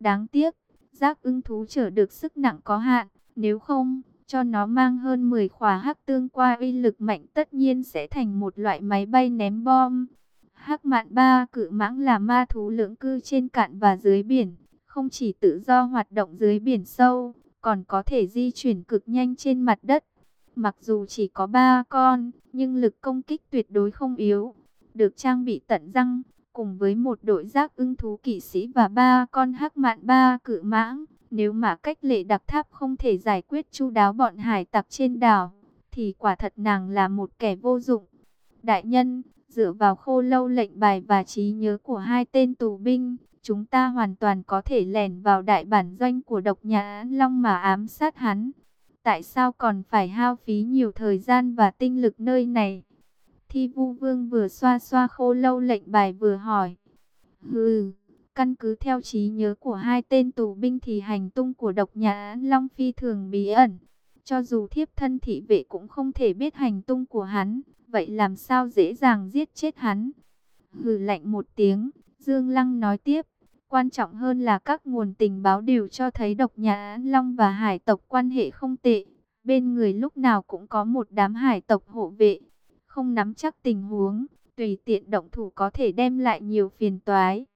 Đáng tiếc, giác ưng thú chở được sức nặng có hạn, nếu không, cho nó mang hơn 10 khóa hắc tương qua uy lực mạnh tất nhiên sẽ thành một loại máy bay ném bom. Hắc mạn ba cự mãng là ma thú lưỡng cư trên cạn và dưới biển, không chỉ tự do hoạt động dưới biển sâu, còn có thể di chuyển cực nhanh trên mặt đất. Mặc dù chỉ có ba con, nhưng lực công kích tuyệt đối không yếu, được trang bị tận răng, cùng với một đội giác ưng thú kỵ sĩ và ba con hắc mạn ba cự mãng. Nếu mà cách lệ đặc tháp không thể giải quyết chu đáo bọn hải tặc trên đảo, thì quả thật nàng là một kẻ vô dụng. Đại nhân, dựa vào khô lâu lệnh bài và trí nhớ của hai tên tù binh, chúng ta hoàn toàn có thể lẻn vào đại bản doanh của độc nhà Long mà ám sát hắn. Tại sao còn phải hao phí nhiều thời gian và tinh lực nơi này? Thi vu vương vừa xoa xoa khô lâu lệnh bài vừa hỏi. Hừ, căn cứ theo trí nhớ của hai tên tù binh thì hành tung của độc nhà Long phi thường bí ẩn. Cho dù thiếp thân thị vệ cũng không thể biết hành tung của hắn, vậy làm sao dễ dàng giết chết hắn? Hừ lạnh một tiếng, Dương Lăng nói tiếp, quan trọng hơn là các nguồn tình báo đều cho thấy độc nhà Long và hải tộc quan hệ không tệ. Bên người lúc nào cũng có một đám hải tộc hộ vệ, không nắm chắc tình huống, tùy tiện động thủ có thể đem lại nhiều phiền toái.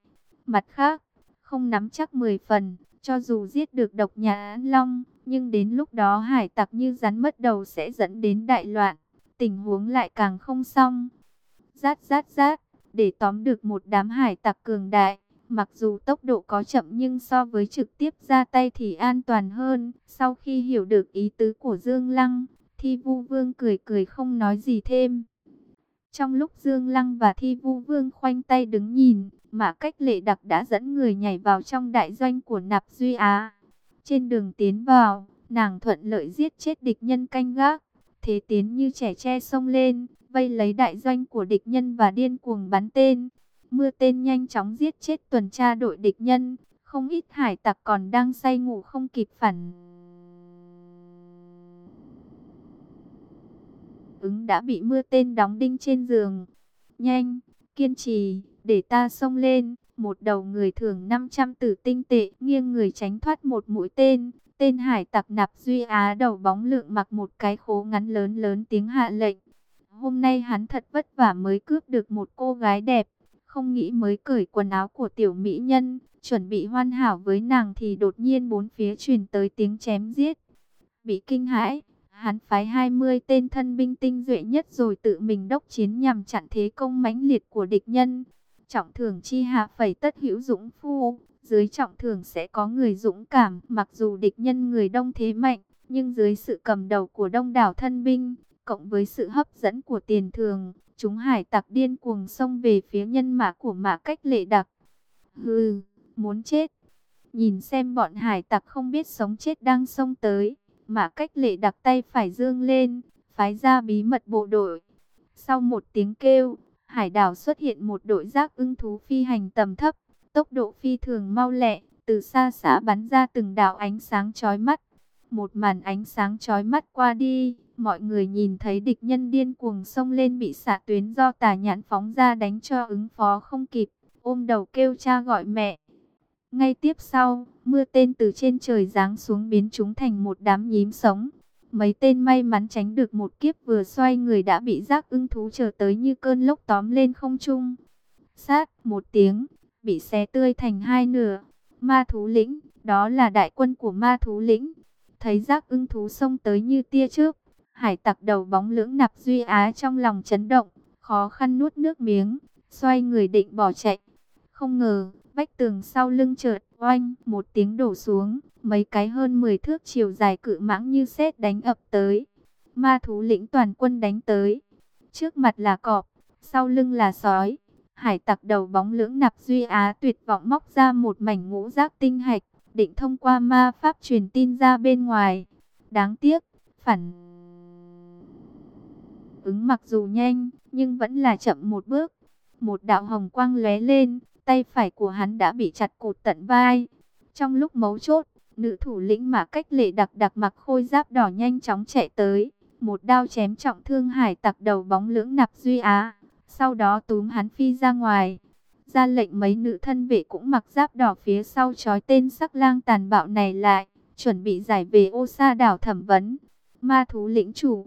Mặt khác, không nắm chắc 10 phần, cho dù giết được độc nhà Long, nhưng đến lúc đó hải tặc như rắn mất đầu sẽ dẫn đến đại loạn, tình huống lại càng không xong. Rát rát rát, để tóm được một đám hải tặc cường đại, mặc dù tốc độ có chậm nhưng so với trực tiếp ra tay thì an toàn hơn. Sau khi hiểu được ý tứ của Dương Lăng, Thi Vu Vương cười cười không nói gì thêm. Trong lúc Dương Lăng và Thi Vu Vương khoanh tay đứng nhìn, mà cách lệ đặc đã dẫn người nhảy vào trong đại doanh của Nạp Duy Á. Trên đường tiến vào, nàng thuận lợi giết chết địch nhân canh gác. Thế tiến như trẻ tre sông lên, vây lấy đại doanh của địch nhân và điên cuồng bắn tên. Mưa tên nhanh chóng giết chết tuần tra đội địch nhân, không ít hải tặc còn đang say ngủ không kịp phản. Ứng đã bị mưa tên đóng đinh trên giường. Nhanh, kiên trì, để ta xông lên. Một đầu người thường 500 tử tinh tệ, nghiêng người tránh thoát một mũi tên. Tên hải tặc nạp duy á đầu bóng lượng mặc một cái khố ngắn lớn lớn tiếng hạ lệnh. Hôm nay hắn thật vất vả mới cướp được một cô gái đẹp. Không nghĩ mới cởi quần áo của tiểu mỹ nhân, chuẩn bị hoàn hảo với nàng thì đột nhiên bốn phía truyền tới tiếng chém giết. Bị kinh hãi, hắn phái 20 tên thân binh tinh duệ nhất rồi tự mình đốc chiến nhằm chặn thế công mãnh liệt của địch nhân. Trọng thưởng chi hạ phẩy tất hữu dũng phu, dưới trọng thưởng sẽ có người dũng cảm, mặc dù địch nhân người đông thế mạnh, nhưng dưới sự cầm đầu của đông đảo thân binh, cộng với sự hấp dẫn của tiền thường, chúng hải tặc điên cuồng xông về phía nhân mã của mã cách lệ đặc. Hừ, muốn chết. Nhìn xem bọn hải tặc không biết sống chết đang xông tới, mã cách lệ đặt tay phải dương lên, phái ra bí mật bộ đội. Sau một tiếng kêu, hải đảo xuất hiện một đội giác ưng thú phi hành tầm thấp, tốc độ phi thường mau lẹ, từ xa xã bắn ra từng đạo ánh sáng chói mắt. Một màn ánh sáng chói mắt qua đi, mọi người nhìn thấy địch nhân điên cuồng xông lên bị xạ tuyến do tà nhãn phóng ra đánh cho ứng phó không kịp, ôm đầu kêu cha gọi mẹ. Ngay tiếp sau, mưa tên từ trên trời giáng xuống biến chúng thành một đám nhím sống. Mấy tên may mắn tránh được một kiếp vừa xoay người đã bị giác ưng thú chờ tới như cơn lốc tóm lên không trung. Sát một tiếng, bị xé tươi thành hai nửa. Ma thú lĩnh, đó là đại quân của ma thú lĩnh. Thấy giác ưng thú xông tới như tia trước, hải tặc đầu bóng lưỡng nạp duy á trong lòng chấn động, khó khăn nuốt nước miếng, xoay người định bỏ chạy. Không ngờ, vách tường sau lưng chợt oanh, một tiếng đổ xuống, mấy cái hơn 10 thước chiều dài cự mãng như sét đánh ập tới. Ma thú lĩnh toàn quân đánh tới. Trước mặt là cọp, sau lưng là sói. Hải tặc đầu bóng lưỡng nạp duy á tuyệt vọng móc ra một mảnh ngũ giác tinh hạch, định thông qua ma pháp truyền tin ra bên ngoài. Đáng tiếc, phản ứng mặc dù nhanh, nhưng vẫn là chậm một bước. Một đạo hồng quang lóe lên, tay phải của hắn đã bị chặt cụt tận vai. Trong lúc mấu chốt, nữ thủ lĩnh mà cách lệ đặc đặc mặc khôi giáp đỏ nhanh chóng chạy tới. Một đao chém trọng thương hải tặc đầu bóng lưỡng nạp duy á. Sau đó túm hắn phi ra ngoài. ra lệnh mấy nữ thân vệ cũng mặc giáp đỏ phía sau trói tên sắc lang tàn bạo này lại, chuẩn bị giải về ô sa đảo thẩm vấn. Ma thú lĩnh chủ,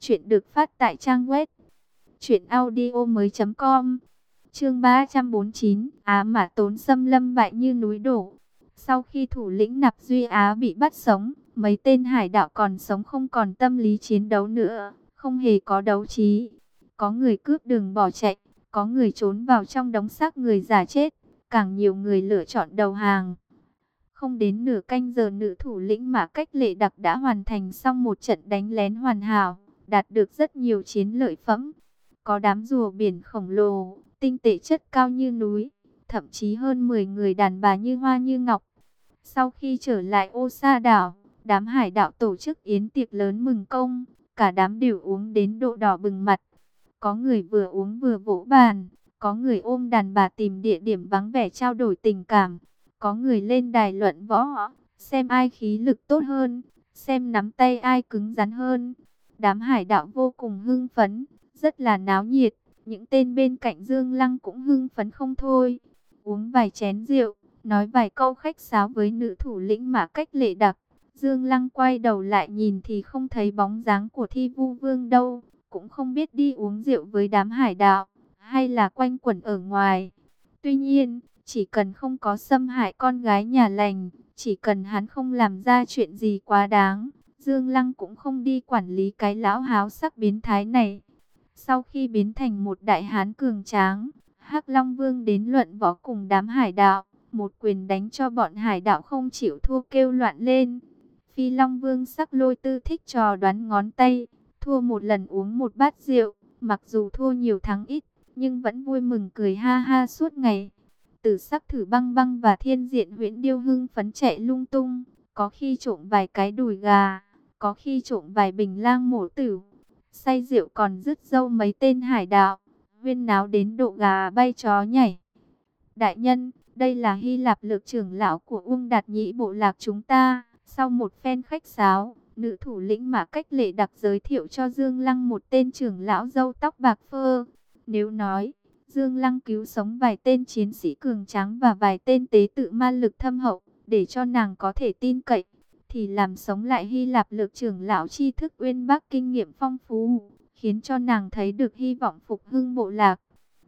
chuyện được phát tại trang web chuyện audio mới com Chương 349, Á Mã Tốn xâm lâm bại như núi đổ. Sau khi thủ lĩnh Nạp Duy Á bị bắt sống, mấy tên hải đạo còn sống không còn tâm lý chiến đấu nữa, không hề có đấu trí. Có người cướp đường bỏ chạy, có người trốn vào trong đống xác người giả chết, càng nhiều người lựa chọn đầu hàng. Không đến nửa canh giờ nữ thủ lĩnh mà cách lệ đặc đã hoàn thành xong một trận đánh lén hoàn hảo, đạt được rất nhiều chiến lợi phẩm. Có đám rùa biển khổng lồ, tinh tế chất cao như núi, thậm chí hơn 10 người đàn bà như hoa như ngọc. Sau khi trở lại ô sa đảo, đám hải đạo tổ chức yến tiệc lớn mừng công, cả đám đều uống đến độ đỏ bừng mặt. Có người vừa uống vừa vỗ bàn, có người ôm đàn bà tìm địa điểm vắng vẻ trao đổi tình cảm, có người lên đài luận võ, xem ai khí lực tốt hơn, xem nắm tay ai cứng rắn hơn. Đám hải đạo vô cùng hưng phấn, rất là náo nhiệt, những tên bên cạnh Dương Lăng cũng hưng phấn không thôi. Uống vài chén rượu, nói vài câu khách sáo với nữ thủ lĩnh mà cách lệ đặc. Dương Lăng quay đầu lại nhìn thì không thấy bóng dáng của thi vu vương đâu, cũng không biết đi uống rượu với đám hải đạo, hay là quanh quẩn ở ngoài. Tuy nhiên, chỉ cần không có xâm hại con gái nhà lành, chỉ cần hắn không làm ra chuyện gì quá đáng, Dương Lăng cũng không đi quản lý cái lão háo sắc biến thái này. Sau khi biến thành một đại hán cường tráng, Hắc Long Vương đến luận võ cùng đám hải đạo, một quyền đánh cho bọn hải đạo không chịu thua kêu loạn lên. Phi Long Vương sắc lôi tư thích trò đoán ngón tay, thua một lần uống một bát rượu, mặc dù thua nhiều thắng ít, nhưng vẫn vui mừng cười ha ha suốt ngày. Tử sắc thử băng băng và thiên diện huyễn điêu hưng phấn chạy lung tung, có khi trộm vài cái đùi gà, có khi trộm vài bình lang mổ tử. Say rượu còn rứt dâu mấy tên hải đạo, huyên náo đến độ gà bay chó nhảy. Đại nhân, đây là Hy Lạp lược trưởng lão của Uông Đạt Nhĩ bộ lạc chúng ta. Sau một phen khách sáo, nữ thủ lĩnh mà cách lệ đặc giới thiệu cho Dương Lăng một tên trưởng lão dâu tóc bạc phơ. Nếu nói, Dương Lăng cứu sống vài tên chiến sĩ cường tráng và vài tên tế tự ma lực thâm hậu, để cho nàng có thể tin cậy, thì làm sống lại Hy Lạp lược trưởng lão tri thức uyên bác kinh nghiệm phong phú, khiến cho nàng thấy được hy vọng phục hưng bộ lạc.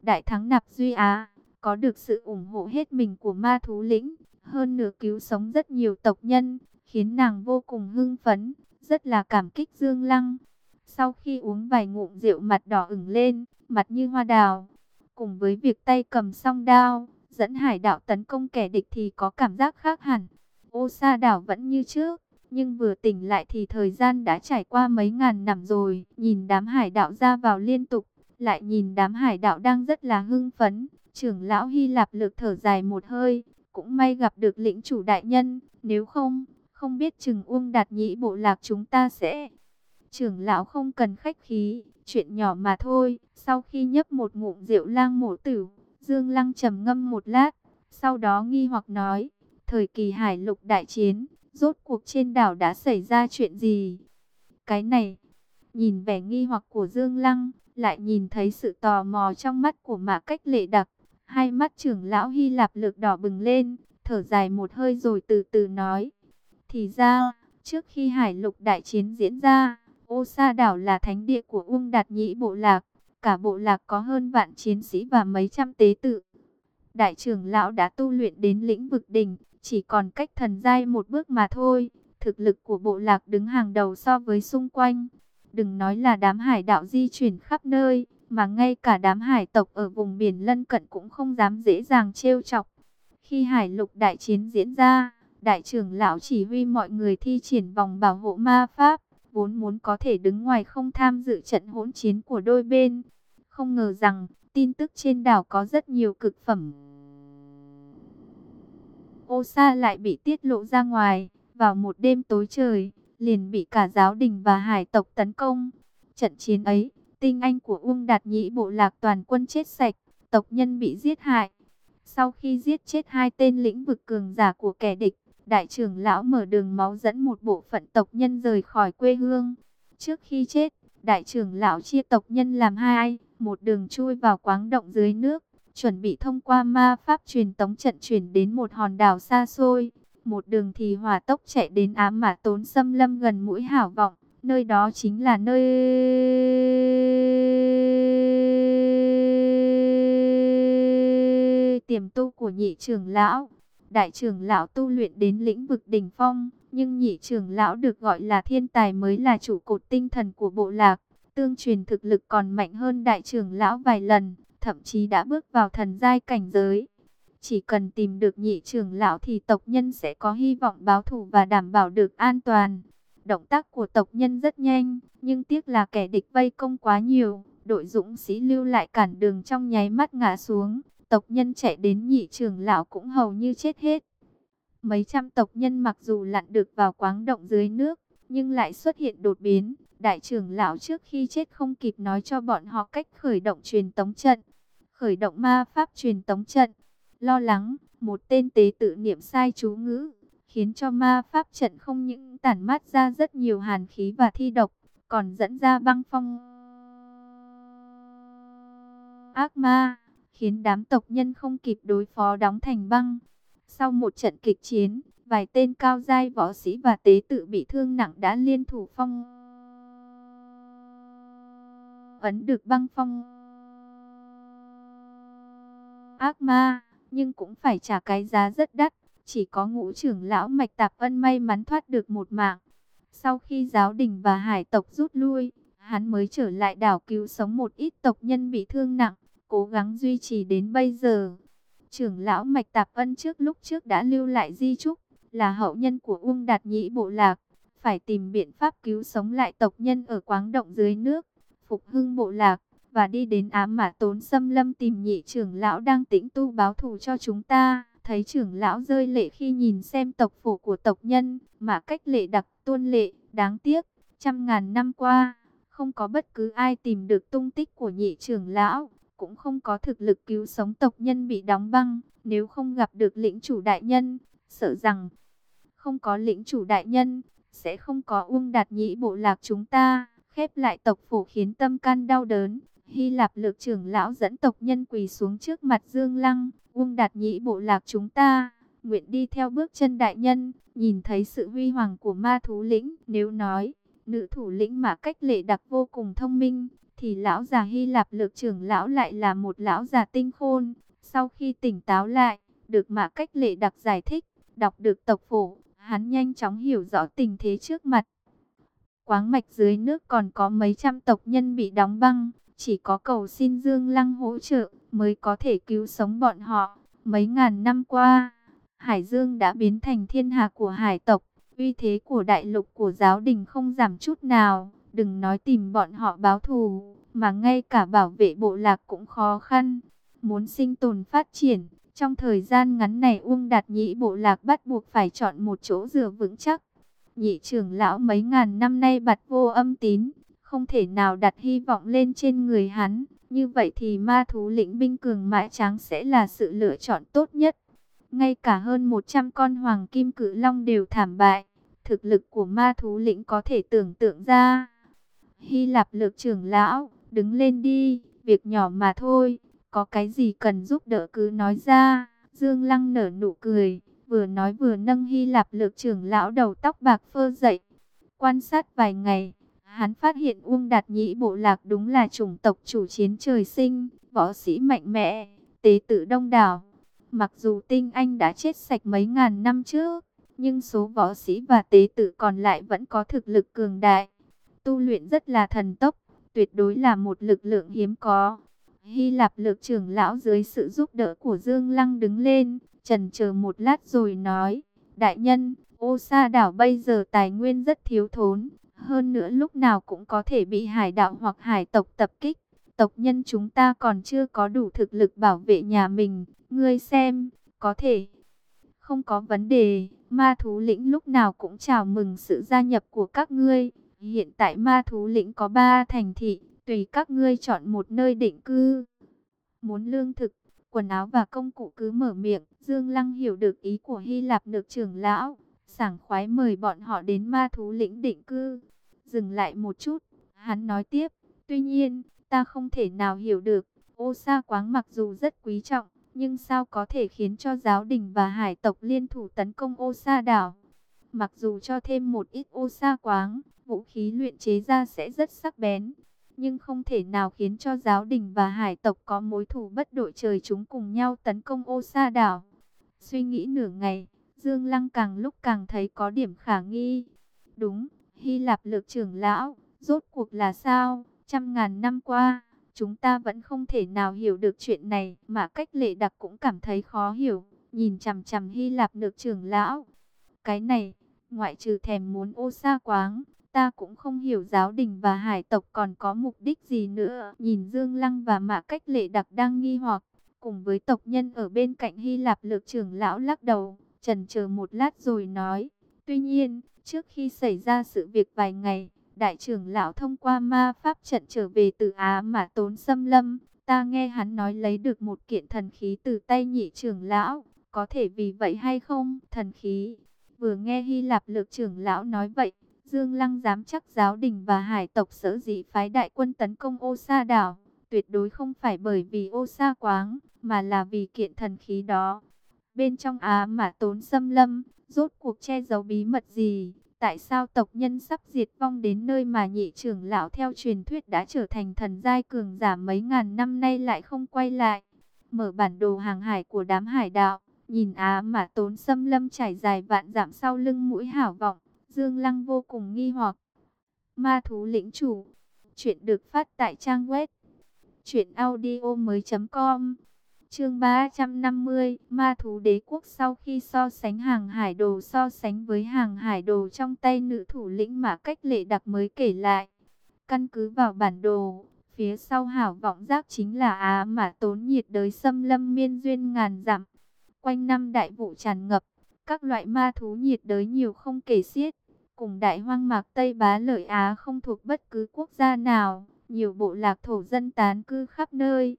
Đại thắng nạp Duy Á, có được sự ủng hộ hết mình của ma thú lĩnh, hơn nửa cứu sống rất nhiều tộc nhân, khiến nàng vô cùng hưng phấn, rất là cảm kích Dương Lăng. Sau khi uống vài ngụm rượu mặt đỏ ửng lên, mặt như hoa đào, cùng với việc tay cầm song đao, dẫn hải đạo tấn công kẻ địch thì có cảm giác khác hẳn. Ô sa đảo vẫn như trước, nhưng vừa tỉnh lại thì thời gian đã trải qua mấy ngàn năm rồi. Nhìn đám hải đạo ra vào liên tục, lại nhìn đám hải đạo đang rất là hưng phấn. Trưởng lão Hy Lạp lực thở dài một hơi, cũng may gặp được lĩnh chủ đại nhân, nếu không, không biết chừng Uông Đạt Nhĩ bộ lạc chúng ta sẽ... Trưởng lão không cần khách khí, chuyện nhỏ mà thôi. Sau khi nhấp một ngụm rượu lang mổ tử, Dương Lăng trầm ngâm một lát, sau đó nghi hoặc nói, thời kỳ hải lục đại chiến, rốt cuộc trên đảo đã xảy ra chuyện gì? Cái này, nhìn vẻ nghi hoặc của Dương Lăng, lại nhìn thấy sự tò mò trong mắt của mã cách lệ đặc. Hai mắt trưởng lão Hy Lạp lực đỏ bừng lên, thở dài một hơi rồi từ từ nói. Thì ra, trước khi hải lục đại chiến diễn ra, ô sa đảo là thánh địa của Uông Đạt Nhĩ bộ lạc. Cả bộ lạc có hơn vạn chiến sĩ và mấy trăm tế tự. Đại trưởng lão đã tu luyện đến lĩnh vực đỉnh, chỉ còn cách thần giai một bước mà thôi. Thực lực của bộ lạc đứng hàng đầu so với xung quanh. Đừng nói là đám hải đạo di chuyển khắp nơi, mà ngay cả đám hải tộc ở vùng biển lân cận cũng không dám dễ dàng trêu chọc. Khi hải lục đại chiến diễn ra, đại trưởng lão chỉ huy mọi người thi triển vòng bảo hộ ma pháp, vốn muốn có thể đứng ngoài không tham dự trận hỗn chiến của đôi bên. Không ngờ rằng, tin tức trên đảo có rất nhiều cực phẩm. Ô Sa lại bị tiết lộ ra ngoài, vào một đêm tối trời, liền bị cả giáo đình và hải tộc tấn công. Trận chiến ấy, tinh anh của Uông Đạt Nhĩ bộ lạc toàn quân chết sạch, tộc nhân bị giết hại. Sau khi giết chết hai tên lĩnh vực cường giả của kẻ địch, đại trưởng lão mở đường máu dẫn một bộ phận tộc nhân rời khỏi quê hương. Trước khi chết, đại trưởng lão chia tộc nhân làm hai, một đường chui vào quáng động dưới nước, chuẩn bị thông qua ma pháp truyền tống trận chuyển đến một hòn đảo xa xôi. Một đường thì hỏa tốc chạy đến ám mà tốn xâm lâm gần mũi hảo vọng, nơi đó chính là nơi tiềm tu của nhị trưởng lão. Đại trưởng lão tu luyện đến lĩnh vực đỉnh phong, nhưng nhị trưởng lão được gọi là thiên tài mới là chủ cột tinh thần của bộ lạc. Tương truyền thực lực còn mạnh hơn đại trưởng lão vài lần, thậm chí đã bước vào thần giai cảnh giới. Chỉ cần tìm được nhị trưởng lão thì tộc nhân sẽ có hy vọng báo thù và đảm bảo được an toàn. Động tác của tộc nhân rất nhanh, nhưng tiếc là kẻ địch vây công quá nhiều. Đội dũng sĩ lưu lại cản đường trong nháy mắt ngã xuống. Tộc nhân chạy đến nhị trưởng lão cũng hầu như chết hết. Mấy trăm tộc nhân mặc dù lặn được vào quáng động dưới nước, nhưng lại xuất hiện đột biến. Đại trưởng lão trước khi chết không kịp nói cho bọn họ cách khởi động truyền tống trận. Khởi động ma pháp truyền tống trận. Lo lắng, một tên tế tự niệm sai chú ngữ, khiến cho ma pháp trận không những tản mát ra rất nhiều hàn khí và thi độc, còn dẫn ra băng phong. Ác ma, khiến đám tộc nhân không kịp đối phó đóng thành băng. Sau một trận kịch chiến, vài tên cao giai võ sĩ và tế tự bị thương nặng đã liên thủ phong ấn được băng phong ác ma, nhưng cũng phải trả cái giá rất đắt. Chỉ có ngũ trưởng lão Mạch Tạp Ân may mắn thoát được một mạng. Sau khi giáo đình và hải tộc rút lui, hắn mới trở lại đảo cứu sống một ít tộc nhân bị thương nặng, cố gắng duy trì đến bây giờ. Trưởng lão Mạch Tạp Ân trước lúc trước đã lưu lại di trúc, là hậu nhân của Uông Đạt Nhĩ Bộ Lạc, phải tìm biện pháp cứu sống lại tộc nhân ở quáng động dưới nước, phục hưng bộ lạc, và đi đến ám mã tốn xâm lâm tìm nhị trưởng lão đang tĩnh tu báo thù cho chúng ta. Thấy trưởng lão rơi lệ khi nhìn xem tộc phổ của tộc nhân, mà cách lệ đặc tuôn lệ, đáng tiếc, trăm ngàn năm qua, không có bất cứ ai tìm được tung tích của nhị trưởng lão, cũng không có thực lực cứu sống tộc nhân bị đóng băng, nếu không gặp được lĩnh chủ đại nhân, sợ rằng không có lĩnh chủ đại nhân, sẽ không có uông đạt nhị bộ lạc chúng ta, khép lại tộc phủ khiến tâm can đau đớn. Hy Lạp lược trưởng lão dẫn tộc nhân quỳ xuống trước mặt Dương Lăng, Uông Đạt Nhĩ bộ lạc chúng ta, nguyện đi theo bước chân đại nhân, nhìn thấy sự huy hoàng của ma thú lĩnh, nếu nói, nữ thủ lĩnh mà cách lệ đặc vô cùng thông minh, thì lão già Hy Lạp lược trưởng lão lại là một lão già tinh khôn, sau khi tỉnh táo lại, được mà cách lệ đặc giải thích, đọc được tộc phổ, hắn nhanh chóng hiểu rõ tình thế trước mặt. Quáng mạch dưới nước còn có mấy trăm tộc nhân bị đóng băng, chỉ có cầu xin Dương Lăng hỗ trợ mới có thể cứu sống bọn họ. Mấy ngàn năm qua, Hải Dương đã biến thành thiên hạ của hải tộc. Uy thế của đại lục của giáo đình không giảm chút nào. Đừng nói tìm bọn họ báo thù, mà ngay cả bảo vệ bộ lạc cũng khó khăn. Muốn sinh tồn phát triển, trong thời gian ngắn này Uông Đạt Nhĩ bộ lạc bắt buộc phải chọn một chỗ dựa vững chắc. Nhị trưởng lão mấy ngàn năm nay bặt vô âm tín, không thể nào đặt hy vọng lên trên người hắn. Như vậy thì ma thú lĩnh binh cường mã trắng sẽ là sự lựa chọn tốt nhất. Ngay cả hơn 100 con hoàng kim cử long đều thảm bại. Thực lực của ma thú lĩnh có thể tưởng tượng ra. Hy Lạp lược trưởng lão, đứng lên đi, việc nhỏ mà thôi. Có cái gì cần giúp đỡ cứ nói ra. Dương Lăng nở nụ cười, vừa nói vừa nâng Hy Lạp lược trưởng lão đầu tóc bạc phơ dậy. Quan sát vài ngày, Hắn phát hiện Uông Đạt Nhĩ bộ lạc đúng là chủng tộc chủ chiến trời sinh, võ sĩ mạnh mẽ, tế tự đông đảo. Mặc dù tinh anh đã chết sạch mấy ngàn năm trước, nhưng số võ sĩ và tế tự còn lại vẫn có thực lực cường đại. Tu luyện rất là thần tốc, tuyệt đối là một lực lượng hiếm có. Hy Lạp lược trưởng lão dưới sự giúp đỡ của Dương Lăng đứng lên, trần chờ một lát rồi nói, Đại nhân, ô sa đảo bây giờ tài nguyên rất thiếu thốn, hơn nữa lúc nào cũng có thể bị hải đạo hoặc hải tộc tập kích. Tộc nhân chúng ta còn chưa có đủ thực lực bảo vệ nhà mình. Ngươi xem, có thể. Không có vấn đề, ma thú lĩnh lúc nào cũng chào mừng sự gia nhập của các ngươi. Hiện tại ma thú lĩnh có ba thành thị, tùy các ngươi chọn một nơi định cư. Muốn lương thực, quần áo và công cụ cứ mở miệng. Dương Lăng hiểu được ý của Hy Lạp được trưởng lão, sảng khoái mời bọn họ đến ma thú lĩnh định cư. Dừng lại một chút, hắn nói tiếp, tuy nhiên, ta không thể nào hiểu được, Ô Sa Quáng mặc dù rất quý trọng, nhưng sao có thể khiến cho giáo đình và hải tộc liên thủ tấn công Ô Sa đảo? Mặc dù cho thêm một ít Ô Sa Quáng, vũ khí luyện chế ra sẽ rất sắc bén, nhưng không thể nào khiến cho giáo đình và hải tộc có mối thù bất đội trời chúng cùng nhau tấn công Ô Sa đảo. Suy nghĩ nửa ngày, Dương Lăng càng lúc càng thấy có điểm khả nghi. Đúng, Hy Lạp lược trưởng lão, rốt cuộc là sao? Trăm ngàn năm qua, chúng ta vẫn không thể nào hiểu được chuyện này, mà cách lệ đặc cũng cảm thấy khó hiểu, nhìn chằm chằm Hy Lạp lược trưởng lão. Cái này, ngoại trừ thèm muốn ô sa quáng, ta cũng không hiểu giáo đình và hải tộc còn có mục đích gì nữa. Nhìn Dương Lăng và Mã Cách Lệ Đặc đang nghi hoặc, cùng với tộc nhân ở bên cạnh Hy Lạp lược trưởng lão lắc đầu, trần chờ một lát rồi nói. Tuy nhiên, trước khi xảy ra sự việc vài ngày, đại trưởng lão thông qua ma pháp trận trở về từ Á mà tốn xâm lâm. Ta nghe hắn nói lấy được một kiện thần khí từ tay nhị trưởng lão, có thể vì vậy hay không? Thần khí. Vừa nghe Hy Lạp lược trưởng lão nói vậy, Dương Lăng dám chắc giáo đình và hải tộc sở dĩ phái đại quân tấn công ô sa đảo. Tuyệt đối không phải bởi vì ô sa quáng, mà là vì kiện thần khí đó. Bên trong Á mà tốn xâm lâm, rốt cuộc che giấu bí mật gì? Tại sao tộc nhân sắp diệt vong đến nơi mà nhị trưởng lão theo truyền thuyết đã trở thành thần giai cường giả mấy ngàn năm nay lại không quay lại? Mở bản đồ hàng hải của đám hải đạo, nhìn Á mà tốn xâm lâm trải dài vạn dặm sau lưng mũi hảo vọng, Dương Lăng vô cùng nghi hoặc. Ma thú lĩnh chủ, chuyện được phát tại trang web chuyện audio mới.com Chương 350, Ma thú đế quốc sau khi so sánh hàng hải đồ so sánh với hàng hải đồ trong tay nữ thủ lĩnh mà cách lệ đặc mới kể lại. Căn cứ vào bản đồ, phía sau hảo vọng giác chính là Á mà tốn nhiệt đới xâm lâm miên duyên ngàn dặm. Quanh năm đại vụ tràn ngập, các loại ma thú nhiệt đới nhiều không kể xiết. Cùng đại hoang mạc Tây Bá lợi Á không thuộc bất cứ quốc gia nào, nhiều bộ lạc thổ dân tán cư khắp nơi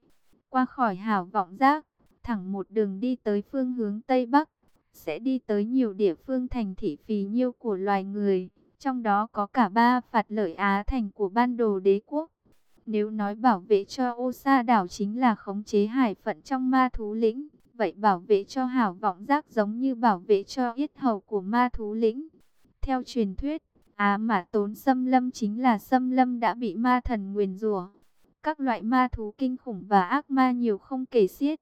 qua khỏi hảo vọng giác, thẳng một đường đi tới phương hướng Tây Bắc, sẽ đi tới nhiều địa phương thành thị phì nhiêu của loài người, trong đó có cả ba phạt lợi Á thành của ban đồ đế quốc. Nếu nói bảo vệ cho ô sa đảo chính là khống chế hải phận trong ma thú lĩnh, vậy bảo vệ cho hảo vọng giác giống như bảo vệ cho yết hầu của ma thú lĩnh. Theo truyền thuyết, Á mà tốn xâm lâm chính là xâm lâm đã bị ma thần nguyền rủa các loại ma thú kinh khủng và ác ma nhiều không kể xiết.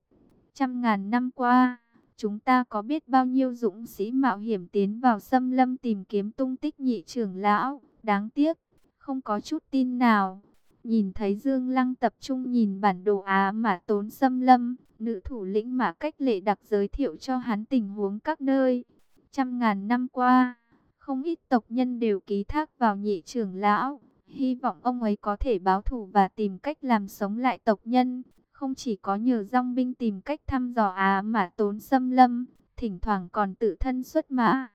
Trăm ngàn năm qua, chúng ta có biết bao nhiêu dũng sĩ mạo hiểm tiến vào xâm lâm tìm kiếm tung tích nhị trưởng lão. Đáng tiếc, không có chút tin nào. Nhìn thấy Dương Lăng tập trung nhìn bản đồ Á mà tốn xâm lâm, nữ thủ lĩnh mà cách lệ đặc giới thiệu cho hắn tình huống các nơi. Trăm ngàn năm qua, không ít tộc nhân đều ký thác vào nhị trưởng lão Hy vọng ông ấy có thể báo thù và tìm cách làm sống lại tộc nhân. Không chỉ có nhờ dòng binh tìm cách thăm dò Á mà tốn xâm lâm, thỉnh thoảng còn tự thân xuất mã.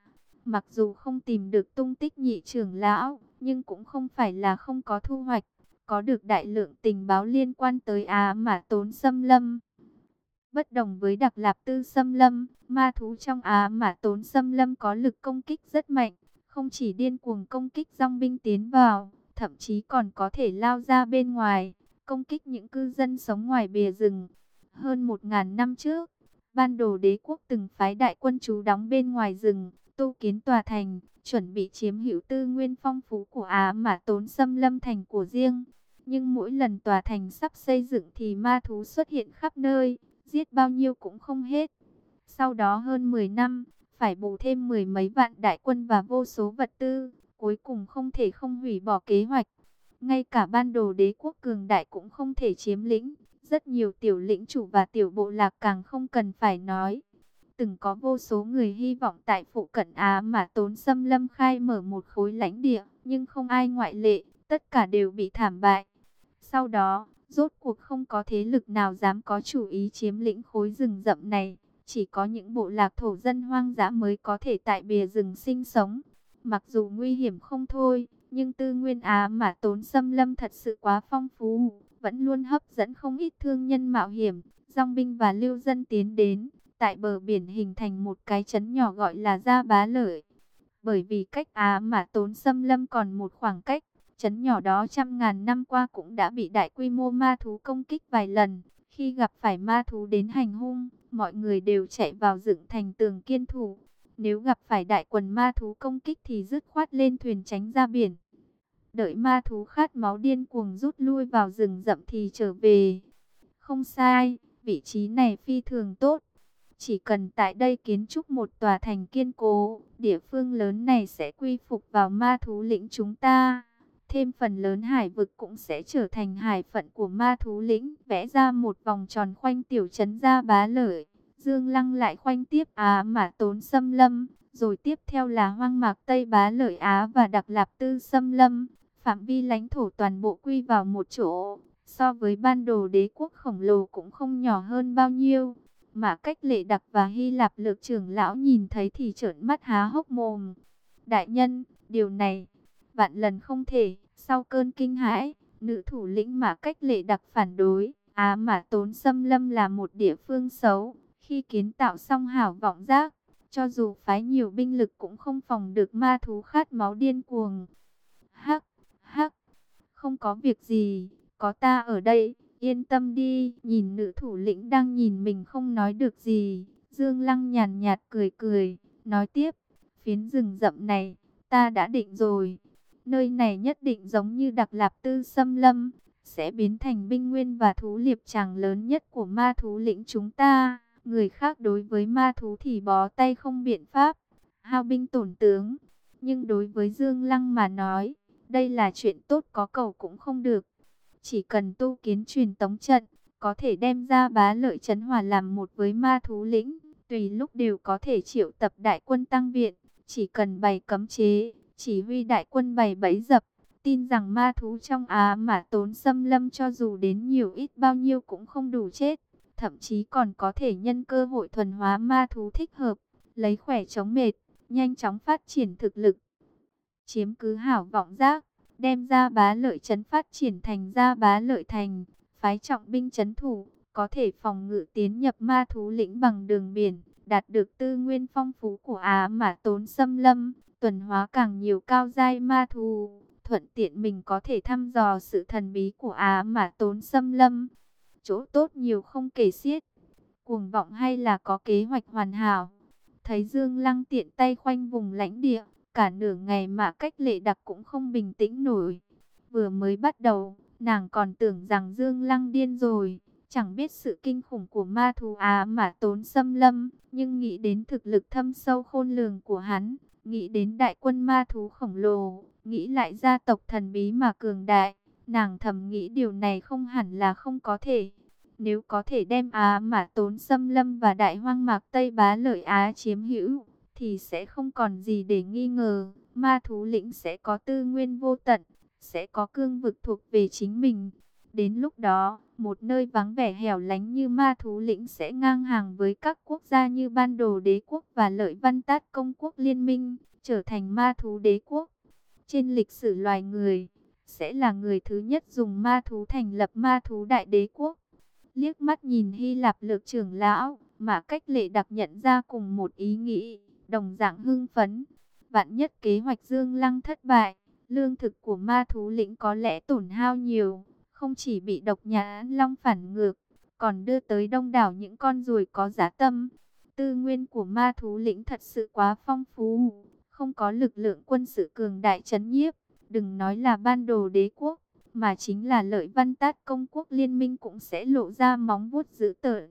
Mặc dù không tìm được tung tích nhị trưởng lão, nhưng cũng không phải là không có thu hoạch. Có được đại lượng tình báo liên quan tới Á mà tốn xâm lâm. Bất đồng với đặc lạp tư xâm lâm, ma thú trong Á mà tốn xâm lâm có lực công kích rất mạnh. Không chỉ điên cuồng công kích dòng binh tiến vào, thậm chí còn có thể lao ra bên ngoài, công kích những cư dân sống ngoài bìa rừng. Hơn một ngàn năm trước, ban đồ đế quốc từng phái đại quân trú đóng bên ngoài rừng, tu kiến tòa thành, chuẩn bị chiếm hữu tư nguyên phong phú của Á mà tốn xâm lâm thành của riêng. Nhưng mỗi lần tòa thành sắp xây dựng thì ma thú xuất hiện khắp nơi, giết bao nhiêu cũng không hết. Sau đó hơn 10 năm, phải bù thêm mười mấy vạn đại quân và vô số vật tư, cuối cùng không thể không hủy bỏ kế hoạch. Ngay cả ban đồ đế quốc cường đại cũng không thể chiếm lĩnh, rất nhiều tiểu lĩnh chủ và tiểu bộ lạc càng không cần phải nói. Từng có vô số người hy vọng tại phụ cận Á mà tốn xâm lâm khai mở một khối lãnh địa, nhưng không ai ngoại lệ, tất cả đều bị thảm bại. Sau đó, rốt cuộc không có thế lực nào dám có chủ ý chiếm lĩnh khối rừng rậm này. Chỉ có những bộ lạc thổ dân hoang dã mới có thể tại bìa rừng sinh sống. Mặc dù nguy hiểm không thôi, nhưng tư nguyên Á mà tốn xâm lâm thật sự quá phong phú, vẫn luôn hấp dẫn không ít thương nhân mạo hiểm, dòng binh và lưu dân tiến đến, tại bờ biển hình thành một cái chấn nhỏ gọi là Gia Bá Lợi. Bởi vì cách Á mà tốn xâm lâm còn một khoảng cách, Chấn nhỏ đó trăm ngàn năm qua cũng đã bị đại quy mô ma thú công kích vài lần. Khi gặp phải ma thú đến hành hung, mọi người đều chạy vào dựng thành tường kiên thủ. Nếu gặp phải đại quần ma thú công kích thì dứt khoát lên thuyền tránh ra biển. Đợi ma thú khát máu điên cuồng rút lui vào rừng rậm thì trở về. Không sai, vị trí này phi thường tốt. Chỉ cần tại đây kiến trúc một tòa thành kiên cố, địa phương lớn này sẽ quy phục vào ma thú lĩnh chúng ta. Thêm phần lớn hải vực cũng sẽ trở thành hải phận của ma thú lĩnh, vẽ ra một vòng tròn khoanh tiểu trấn ra bá lợi. Dương Lăng lại khoanh tiếp Á mà tốn xâm lâm, rồi tiếp theo là hoang mạc Tây bá lợi Á và đặc lạp tư xâm lâm. Phạm vi lãnh thổ toàn bộ quy vào một chỗ, so với ban đồ đế quốc khổng lồ cũng không nhỏ hơn bao nhiêu. Mà cách lệ đặc và Hy Lạp lược trưởng lão nhìn thấy thì trợn mắt há hốc mồm. Đại nhân, điều này, vạn lần không thể, sau cơn kinh hãi, nữ thủ lĩnh mà cách lệ đặc phản đối. Á mà tốn xâm lâm là một địa phương xấu, khi kiến tạo xong hảo vọng giác, cho dù phái nhiều binh lực cũng không phòng được ma thú khát máu điên cuồng. Hắc, hắc, không có việc gì, có ta ở đây, yên tâm đi. Nhìn nữ thủ lĩnh đang nhìn mình không nói được gì, Dương Lăng nhàn nhạt cười cười, nói tiếp, phiến rừng rậm này, ta đã định rồi. Nơi này nhất định giống như đặc lạp tư xâm lâm, sẽ biến thành binh nguyên và thú liệp tràng lớn nhất của ma thú lĩnh chúng ta. Người khác đối với ma thú thì bó tay không biện pháp, hao binh tổn tướng. Nhưng đối với Dương Lăng mà nói, đây là chuyện tốt có cầu cũng không được. Chỉ cần tu kiến truyền tống trận, có thể đem ra bá lợi chấn hòa làm một với ma thú lĩnh. Tùy lúc đều có thể triệu tập đại quân tăng viện, chỉ cần bày cấm chế, chỉ huy đại quân bày bẫy dập. Tin rằng ma thú trong Á mà tốn xâm lâm cho dù đến nhiều ít bao nhiêu cũng không đủ chết. Thậm chí còn có thể nhân cơ hội thuần hóa ma thú thích hợp, lấy khỏe chống mệt, nhanh chóng phát triển thực lực. Chiếm cứ hảo vọng giác, đem ra bá lợi trấn phát triển thành ra bá lợi thành, phái trọng binh trấn thủ, có thể phòng ngự tiến nhập ma thú lĩnh bằng đường biển, đạt được tư nguyên phong phú của Á mà tốn xâm lâm, tuần hóa càng nhiều cao giai ma thú, thuận tiện mình có thể thăm dò sự thần bí của Á mà tốn xâm lâm. Chỗ tốt nhiều không kể xiết, cuồng vọng hay là có kế hoạch hoàn hảo. Thấy Dương Lăng tiện tay khoanh vùng lãnh địa, Cả nửa ngày mà cách lệ đặc cũng không bình tĩnh nổi. Vừa mới bắt đầu, nàng còn tưởng rằng Dương Lăng điên rồi. Chẳng biết sự kinh khủng của ma thú Á mà tốn xâm lâm. Nhưng nghĩ đến thực lực thâm sâu khôn lường của hắn. Nghĩ đến đại quân ma thú khổng lồ. Nghĩ lại gia tộc thần bí mà cường đại. Nàng thầm nghĩ điều này không hẳn là không có thể. Nếu có thể đem Á mà tốn xâm lâm và đại hoang mạc Tây bá lợi Á chiếm hữu thì sẽ không còn gì để nghi ngờ. Ma thú lĩnh sẽ có tư nguyên vô tận, sẽ có cương vực thuộc về chính mình. Đến lúc đó, một nơi vắng vẻ hẻo lánh như ma thú lĩnh sẽ ngang hàng với các quốc gia như ban đồ đế quốc và lợi văn tát công quốc liên minh, trở thành ma thú đế quốc. Trên lịch sử loài người, sẽ là người thứ nhất dùng ma thú thành lập ma thú đại đế quốc. Liếc mắt nhìn Hy Lạp lược trưởng lão, mà cách lệ đặc nhận ra cùng một ý nghĩ đồng dạng hưng phấn. Vạn nhất kế hoạch Dương Lăng thất bại, lương thực của ma thú lĩnh có lẽ tổn hao nhiều, không chỉ bị độc nhã long phản ngược, còn đưa tới đông đảo những con ruồi có giá tâm. Tư nguyên của ma thú lĩnh thật sự quá phong phú, không có lực lượng quân sự cường đại chấn nhiếp, đừng nói là ban đồ đế quốc, mà chính là lợi văn tát công quốc liên minh cũng sẽ lộ ra móng vuốt dữ tợn.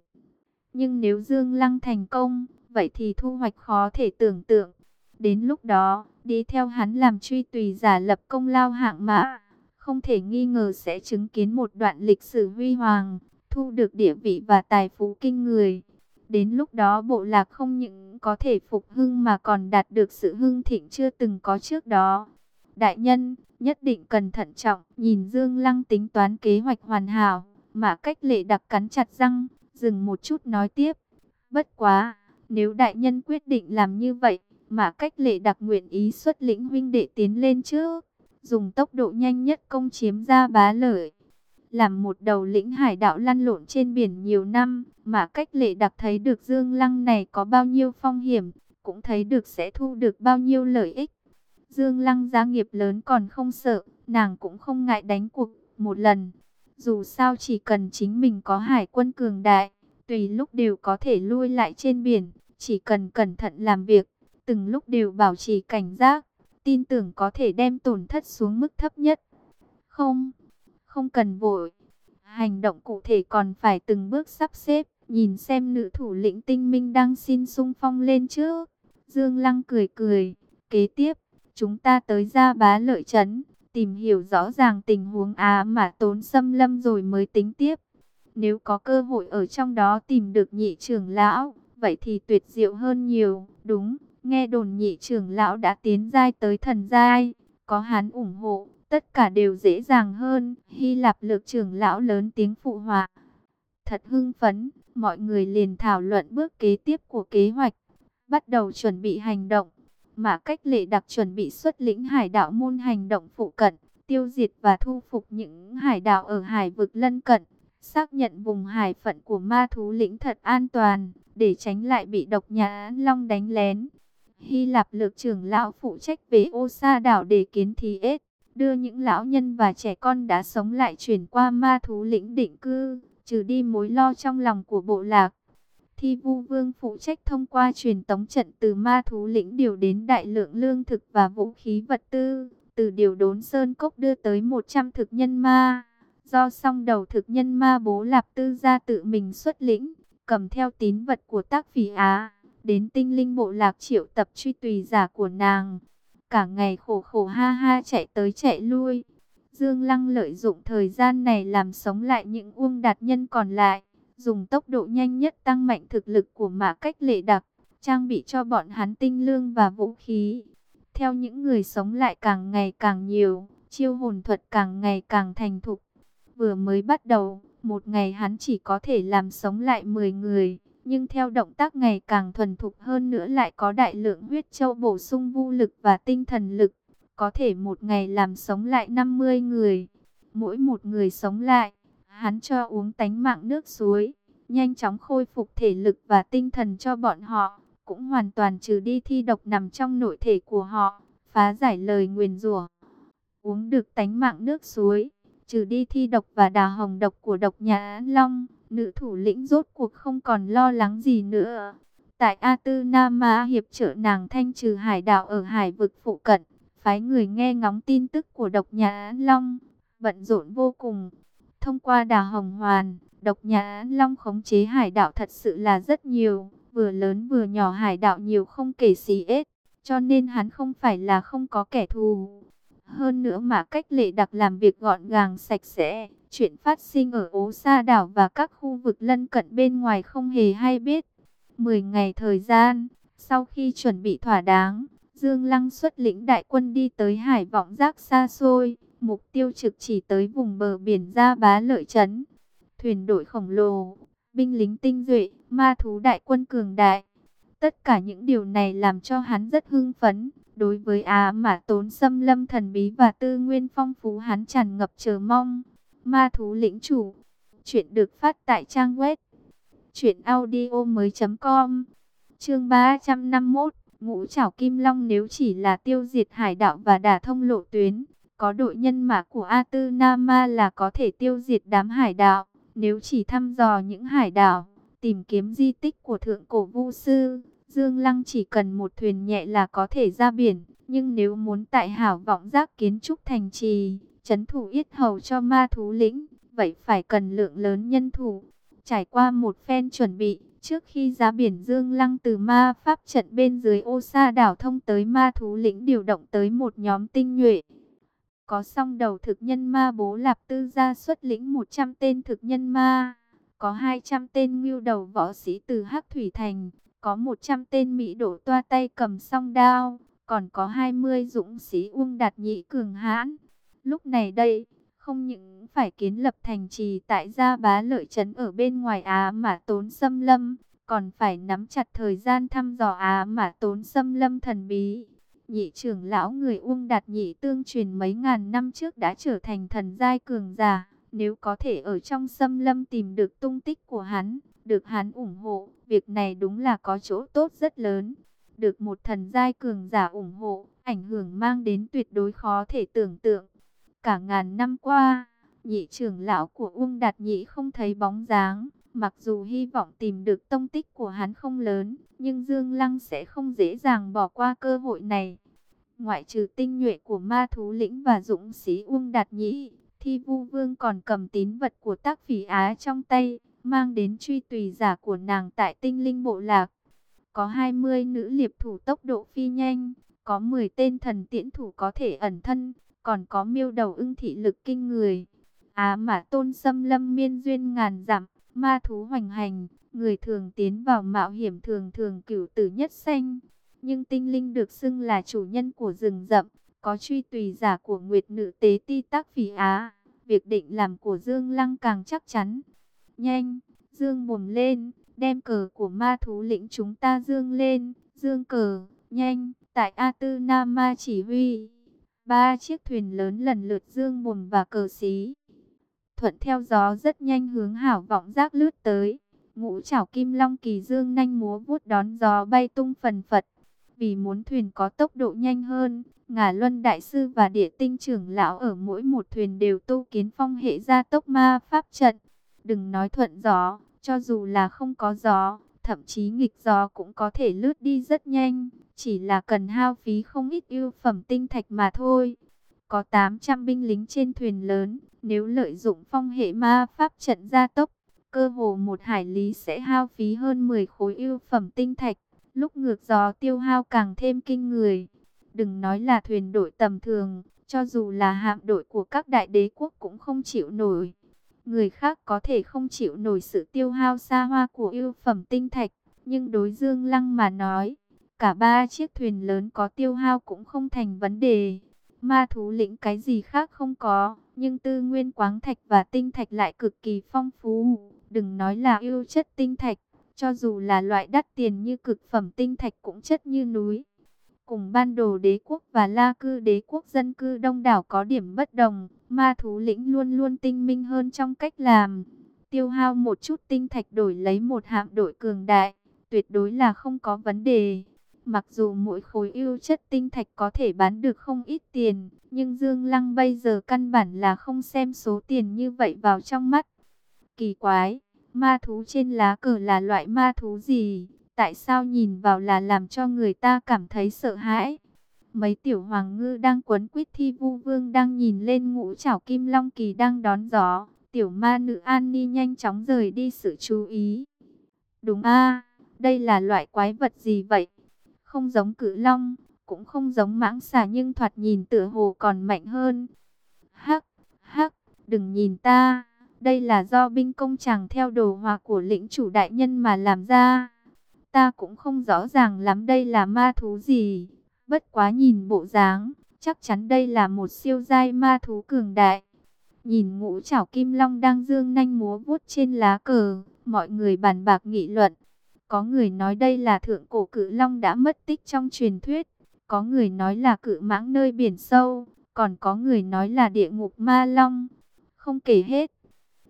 Nhưng nếu Dương Lăng thành công, vậy thì thu hoạch khó thể tưởng tượng. Đến lúc đó, đi theo hắn làm truy tùy giả lập công lao hạng mã, không thể nghi ngờ sẽ chứng kiến một đoạn lịch sử huy hoàng, thu được địa vị và tài phú kinh người. Đến lúc đó bộ lạc không những có thể phục hưng mà còn đạt được sự hưng thịnh chưa từng có trước đó. Đại nhân, nhất định cần thận trọng, nhìn Dương Lăng tính toán kế hoạch hoàn hảo, mà cách lệ đặc cắn chặt răng, dừng một chút nói tiếp. Bất quá, nếu đại nhân quyết định làm như vậy, mà cách lệ đặc nguyện ý xuất lĩnh huynh đệ tiến lên trước, dùng tốc độ nhanh nhất công chiếm ra bá lợi. Làm một đầu lĩnh hải đạo lăn lộn trên biển nhiều năm, mà cách lệ đặc thấy được dương lăng này có bao nhiêu phong hiểm, cũng thấy được sẽ thu được bao nhiêu lợi ích. Dương lăng gia nghiệp lớn còn không sợ, nàng cũng không ngại đánh cuộc một lần. Dù sao chỉ cần chính mình có hải quân cường đại, tùy lúc đều có thể lui lại trên biển, chỉ cần cẩn thận làm việc, từng lúc đều bảo trì cảnh giác, tin tưởng có thể đem tổn thất xuống mức thấp nhất. Không, không cần vội. Hành động cụ thể còn phải từng bước sắp xếp, nhìn xem nữ thủ lĩnh tinh minh đang xin sung phong lên trước. Dương Lăng cười cười, kế tiếp, chúng ta tới ra bá lợi trấn, tìm hiểu rõ ràng tình huống á mà tốn xâm lâm rồi mới tính tiếp. Nếu có cơ hội ở trong đó tìm được nhị trưởng lão, vậy thì tuyệt diệu hơn nhiều, đúng, nghe đồn nhị trưởng lão đã tiến giai tới thần giai, có hắn ủng hộ, tất cả đều dễ dàng hơn. Hy Lạp lược trưởng lão lớn tiếng phụ họa. Thật hưng phấn, mọi người liền thảo luận bước kế tiếp của kế hoạch, bắt đầu chuẩn bị hành động. Mà cách lệ đặc chuẩn bị xuất lĩnh hải đạo môn hành động phụ cận, tiêu diệt và thu phục những hải đạo ở hải vực lân cận, xác nhận vùng hải phận của ma thú lĩnh thật an toàn, để tránh lại bị độc nhà long đánh lén. Hy Lạp lược trưởng lão phụ trách về ô sa đảo để kiến thí ết đưa những lão nhân và trẻ con đã sống lại chuyển qua ma thú lĩnh định cư, trừ đi mối lo trong lòng của bộ lạc. Thi vu vương phụ trách thông qua truyền tống trận từ ma thú lĩnh điều đến đại lượng lương thực và vũ khí vật tư, từ điều đốn sơn cốc đưa tới 100 thực nhân ma. Do song đầu thực nhân ma bố lạp tư gia tự mình xuất lĩnh, cầm theo tín vật của tác phỉ Á, đến tinh linh bộ lạc triệu tập truy tùy giả của nàng cả ngày khổ khổ ha ha chạy tới chạy lui. Dương Lăng lợi dụng thời gian này làm sống lại những uông đạt nhân còn lại, dùng tốc độ nhanh nhất tăng mạnh thực lực của mã cách lệ đặc, trang bị cho bọn hắn tinh lương và vũ khí. Theo những người sống lại càng ngày càng nhiều, chiêu hồn thuật càng ngày càng thành thục. Vừa mới bắt đầu, một ngày hắn chỉ có thể làm sống lại 10 người nhưng theo động tác ngày càng thuần thục hơn nữa lại có đại lượng huyết châu bổ sung vô lực và tinh thần lực, có thể một ngày làm sống lại 50 người. Mỗi một người sống lại, hắn cho uống tánh mạng nước suối, nhanh chóng khôi phục thể lực và tinh thần cho bọn họ, cũng hoàn toàn trừ đi thi độc nằm trong nội thể của họ, phá giải lời nguyền rủa. Uống được tánh mạng nước suối, trừ đi thi độc và đà hồng độc của độc nhà Long, nữ thủ lĩnh rốt cuộc không còn lo lắng gì nữa. Tại A Tư Nam Ma hiệp trợ nàng thanh trừ hải đảo ở hải vực phụ cận, phái người nghe ngóng tin tức của độc nhà Long, bận rộn vô cùng. Thông qua đà hồng hoàn, độc nhà Long khống chế hải đảo thật sự là rất nhiều, vừa lớn vừa nhỏ hải đảo nhiều không kể xí ết, cho nên hắn không phải là không có kẻ thù. Hơn nữa mà cách lệ đặc làm việc gọn gàng sạch sẽ, chuyện phát sinh ở ố sa đảo và các khu vực lân cận bên ngoài không hề hay biết. Mười ngày thời gian, sau khi chuẩn bị thỏa đáng, Dương Lăng xuất lĩnh đại quân đi tới hải vọng giác xa xôi, mục tiêu trực chỉ tới vùng bờ biển Gia Bá Lợi Trấn. Thuyền đội khổng lồ, binh lính tinh duệ, ma thú đại quân cường đại. Tất cả những điều này làm cho hắn rất hưng phấn. Đối với Á Mã Tốn Xâm Lâm thần bí và tư nguyên phong phú hắn tràn ngập chờ mong. Ma thú lĩnh chủ. Chuyện được phát tại trang web truyệnaudiomoi.com. Chương 351, Ngũ Trảo Kim Long nếu chỉ là tiêu diệt hải đạo và đả thông lộ tuyến, có đội nhân mã của A Tư Nama là có thể tiêu diệt đám hải đạo, nếu chỉ thăm dò những hải đảo, tìm kiếm di tích của thượng cổ vu sư, Dương Lăng chỉ cần một thuyền nhẹ là có thể ra biển, nhưng nếu muốn tại hảo vọng giác kiến trúc thành trì, chấn thủ yết hầu cho ma thú lĩnh, vậy phải cần lượng lớn nhân thủ. Trải qua một phen chuẩn bị, trước khi ra biển Dương Lăng từ ma pháp trận bên dưới ô sa đảo thông tới ma thú lĩnh điều động tới một nhóm tinh nhuệ. Có song đầu thực nhân ma bố lạp tư gia xuất lĩnh 100 tên thực nhân ma, có 200 tên ngưu đầu võ sĩ từ Hắc Thủy Thành, có 100 tên Mỹ đổ toa tay cầm song đao, còn có 20 dũng sĩ uông đạt nhị cường hãn. Lúc này đây, không những phải kiến lập thành trì tại gia bá lợi trấn ở bên ngoài Á mà tốn xâm lâm, còn phải nắm chặt thời gian thăm dò Á mà tốn xâm lâm thần bí. Nhị trưởng lão người Uông Đạt Nhị tương truyền mấy ngàn năm trước đã trở thành thần giai cường giả. Nếu có thể ở trong xâm lâm tìm được tung tích của hắn, được hắn ủng hộ, việc này đúng là có chỗ tốt rất lớn. Được một thần giai cường giả ủng hộ, ảnh hưởng mang đến tuyệt đối khó thể tưởng tượng. Cả ngàn năm qua, nhị trưởng lão của Uông Đạt Nhĩ không thấy bóng dáng. Mặc dù hy vọng tìm được tông tích của hắn không lớn, nhưng Dương Lăng sẽ không dễ dàng bỏ qua cơ hội này. Ngoại trừ tinh nhuệ của ma thú lĩnh và dũng sĩ Uông Đạt Nhĩ, Thi Vu Vương còn cầm tín vật của tác phỉ Á trong tay, mang đến truy tùy giả của nàng tại tinh linh bộ lạc. Có 20 nữ liệp thủ tốc độ phi nhanh, có 10 tên thần tiễn thủ có thể ẩn thân, còn có miêu đầu ưng thị lực kinh người. Á mà tôn xâm lâm miên duyên ngàn dặm, ma thú hoành hành, người thường tiến vào mạo hiểm thường thường cửu tử nhất sanh. Nhưng tinh linh được xưng là chủ nhân của rừng rậm, có truy tùy giả của Nguyệt Nữ Tế Ti Tác Phỉ Á. Việc định làm của Dương Lăng càng chắc chắn. Nhanh, Dương mồm lên, đem cờ của ma thú lĩnh chúng ta dương lên. Dương cờ, nhanh, tại A Tư Nam Ma chỉ huy. Ba chiếc thuyền lớn lần lượt dương mồm và cờ xí. Thuận theo gió rất nhanh hướng hảo vọng giác lướt tới. Ngũ chảo kim long kỳ dương nhanh múa vuốt đón gió bay tung phần phật. Vì muốn thuyền có tốc độ nhanh hơn, ngả Luân Đại Sư và Địa Tinh trưởng lão ở mỗi một thuyền đều tu kiến phong hệ gia tốc ma pháp trận. Đừng nói thuận gió, cho dù là không có gió, thậm chí nghịch gió cũng có thể lướt đi rất nhanh, chỉ là cần hao phí không ít ưu phẩm tinh thạch mà thôi. Có 800 binh lính trên thuyền lớn, nếu lợi dụng phong hệ ma pháp trận gia tốc, cơ hồ một hải lý sẽ hao phí hơn 10 khối ưu phẩm tinh thạch, lúc ngược gió tiêu hao càng thêm kinh người. Đừng nói là thuyền đội tầm thường, cho dù là hạm đội của các đại đế quốc cũng không chịu nổi. Người khác có thể không chịu nổi sự tiêu hao xa hoa của ưu phẩm tinh thạch, nhưng đối Dương Lăng mà nói, cả ba chiếc thuyền lớn có tiêu hao cũng không thành vấn đề. Ma thú lĩnh cái gì khác không có, nhưng tư nguyên quáng thạch và tinh thạch lại cực kỳ phong phú. Đừng nói là ưu chất tinh thạch, cho dù là loại đắt tiền như cực phẩm tinh thạch cũng chất như núi. Cùng ban đồ đế quốc và la cư đế quốc dân cư đông đảo có điểm bất đồng, ma thú lĩnh luôn luôn tinh minh hơn trong cách làm. Tiêu hao một chút tinh thạch đổi lấy một hạm đội cường đại, tuyệt đối là không có vấn đề. Mặc dù mỗi khối ưu chất tinh thạch có thể bán được không ít tiền, nhưng Dương Lăng bây giờ căn bản là không xem số tiền như vậy vào trong mắt. Kỳ quái, ma thú trên lá cờ là loại ma thú gì? Tại sao nhìn vào là làm cho người ta cảm thấy sợ hãi? Mấy tiểu hoàng ngư đang quấn quýt thi vu vương đang nhìn lên ngũ chảo kim long kỳ đang đón gió. Tiểu ma nữ An Ni nhanh chóng rời đi sự chú ý. Đúng a đây là loại quái vật gì vậy? Không giống cự long, cũng không giống mãng xà nhưng thoạt nhìn tựa hồ còn mạnh hơn. Hắc, hắc, đừng nhìn ta, đây là do binh công chàng theo đồ hòa của lĩnh chủ đại nhân mà làm ra. Ta cũng không rõ ràng lắm đây là ma thú gì. Bất quá nhìn bộ dáng, chắc chắn đây là một siêu giai ma thú cường đại. Nhìn ngũ chảo kim long đang dương nanh múa vuốt trên lá cờ, mọi người bàn bạc nghị luận. Có người nói đây là thượng cổ cự long đã mất tích trong truyền thuyết. Có người nói là cự mãng nơi biển sâu. Còn có người nói là địa ngục ma long. Không kể hết.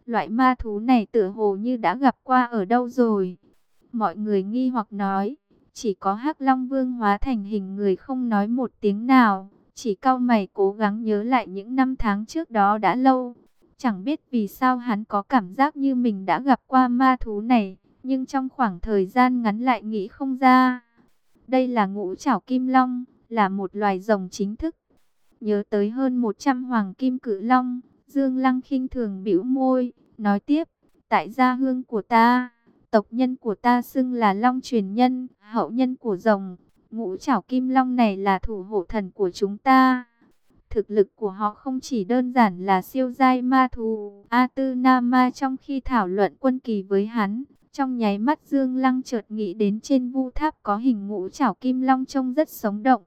Loại ma thú này tựa hồ như đã gặp qua ở đâu rồi. Mọi người nghi hoặc nói, chỉ có hắc Long Vương hóa thành hình người không nói một tiếng nào, chỉ cau mày cố gắng nhớ lại những năm tháng trước đó đã lâu. Chẳng biết vì sao hắn có cảm giác như mình đã gặp qua ma thú này, nhưng trong khoảng thời gian ngắn lại nghĩ không ra. Đây là ngũ trảo kim long, là một loài rồng chính thức. Nhớ tới hơn 100 hoàng kim cự long, Dương Lăng khinh thường bĩu môi, nói tiếp, tại gia hương của ta Tộc nhân của ta xưng là Long truyền nhân, hậu nhân của rồng. Ngũ trảo kim long này là thủ hộ thần của chúng ta. Thực lực của họ không chỉ đơn giản là siêu giai ma thú. A Tư Na Ma trong khi thảo luận quân kỳ với hắn, trong nháy mắt Dương Lăng chợt nghĩ đến trên vu tháp có hình ngũ trảo kim long trông rất sống động.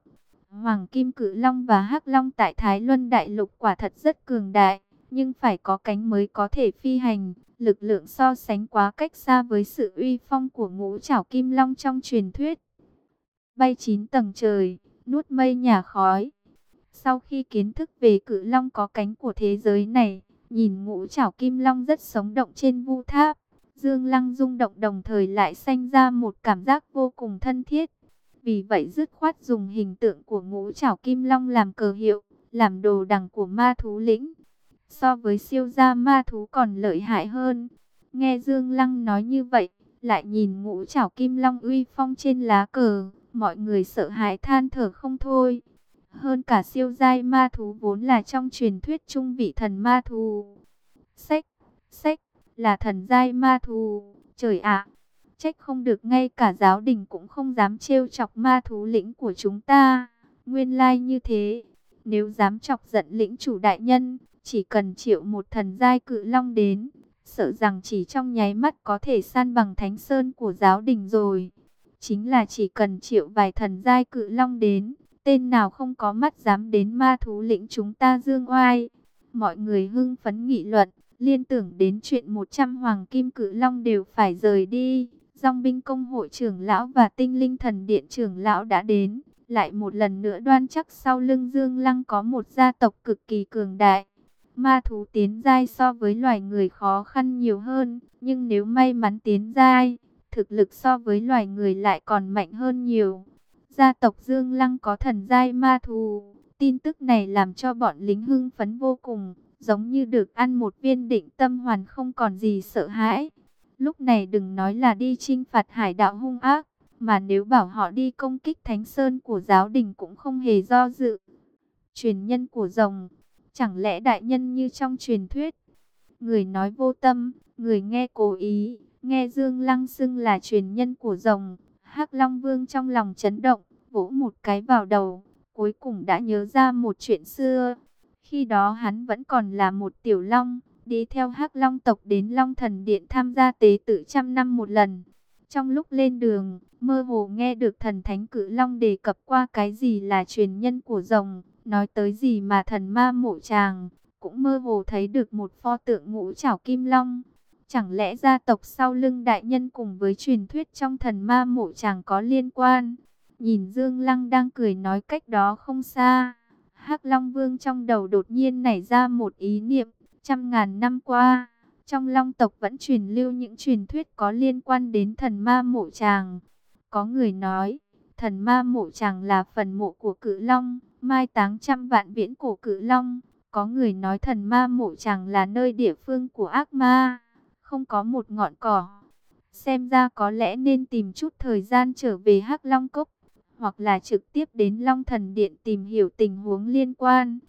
Hoàng kim cự long và hắc long tại Thái Luân Đại Lục quả thật rất cường đại, nhưng phải có cánh mới có thể phi hành lực lượng so sánh quá cách xa với sự uy phong của ngũ trảo kim long trong truyền thuyết. Bay chín tầng trời, nuốt mây nhà khói. Sau khi kiến thức về cự long có cánh của thế giới này, nhìn ngũ trảo kim long rất sống động trên vu tháp. Dương Lăng rung động đồng thời lại sanh ra một cảm giác vô cùng thân thiết. Vì vậy dứt khoát dùng hình tượng của ngũ trảo kim long làm cờ hiệu, làm đồ đằng của ma thú lĩnh. So với siêu gia ma thú còn lợi hại hơn. Nghe Dương Lăng nói như vậy, lại nhìn ngũ trảo kim long uy phong trên lá cờ, mọi người sợ hãi than thở không thôi. Hơn cả siêu giai ma thú vốn là trong truyền thuyết trung vị thần ma thú. Sách, sách, là thần giai ma thú, trời ạ, trách không được ngay cả giáo đình cũng không dám trêu chọc ma thú lĩnh của chúng ta. Nguyên lai like như thế, nếu dám chọc giận lĩnh chủ đại nhân, chỉ cần triệu một thần giai cự long đến, sợ rằng chỉ trong nháy mắt có thể san bằng thánh sơn của giáo đình rồi. Chính là chỉ cần triệu vài thần giai cự long đến, tên nào không có mắt dám đến ma thú lĩnh chúng ta dương oai. Mọi người hưng phấn nghị luận, liên tưởng đến chuyện 100 hoàng kim cự long đều phải rời đi. Dòng binh công hội trưởng lão và tinh linh thần điện trưởng lão đã đến, lại một lần nữa đoan chắc sau lưng Dương Lăng có một gia tộc cực kỳ cường đại. Ma thú tiến giai so với loài người khó khăn nhiều hơn, nhưng nếu may mắn tiến giai, thực lực so với loài người lại còn mạnh hơn nhiều. Gia tộc Dương Lăng có thần giai ma thú, tin tức này làm cho bọn lính hưng phấn vô cùng, giống như được ăn một viên định tâm hoàn không còn gì sợ hãi. Lúc này đừng nói là đi chinh phạt hải đạo hung ác, mà nếu bảo họ đi công kích thánh sơn của giáo đình cũng không hề do dự. Truyền nhân của rồng, chẳng lẽ đại nhân như trong truyền thuyết? Người nói vô tâm, người nghe cố ý, nghe Dương Lăng xưng là truyền nhân của rồng. hắc Long Vương trong lòng chấn động, vỗ một cái vào đầu, cuối cùng đã nhớ ra một chuyện xưa. Khi đó hắn vẫn còn là một tiểu long, đi theo hắc Long tộc đến Long Thần Điện tham gia tế tự trăm năm một lần. Trong lúc lên đường, mơ hồ nghe được thần thánh cử long đề cập qua cái gì là truyền nhân của rồng, nói tới gì mà thần ma mộ chàng, cũng mơ hồ thấy được một pho tượng ngũ trảo kim long. Chẳng lẽ gia tộc sau lưng đại nhân cùng với truyền thuyết trong thần ma mộ chàng có liên quan? Nhìn Dương Lăng đang cười nói cách đó không xa hắc Long Vương trong đầu đột nhiên nảy ra một ý niệm, trăm ngàn năm qua trong long tộc vẫn truyền lưu những truyền thuyết có liên quan đến thần ma mộ chàng. Có người nói, thần ma mộ chàng là phần mộ của cự long, mai táng trăm vạn viễn cổ cự long. Có người nói thần ma mộ chàng là nơi địa phương của ác ma, không có một ngọn cỏ. Xem ra có lẽ nên tìm chút thời gian trở về Hắc Long Cốc, hoặc là trực tiếp đến Long Thần Điện tìm hiểu tình huống liên quan.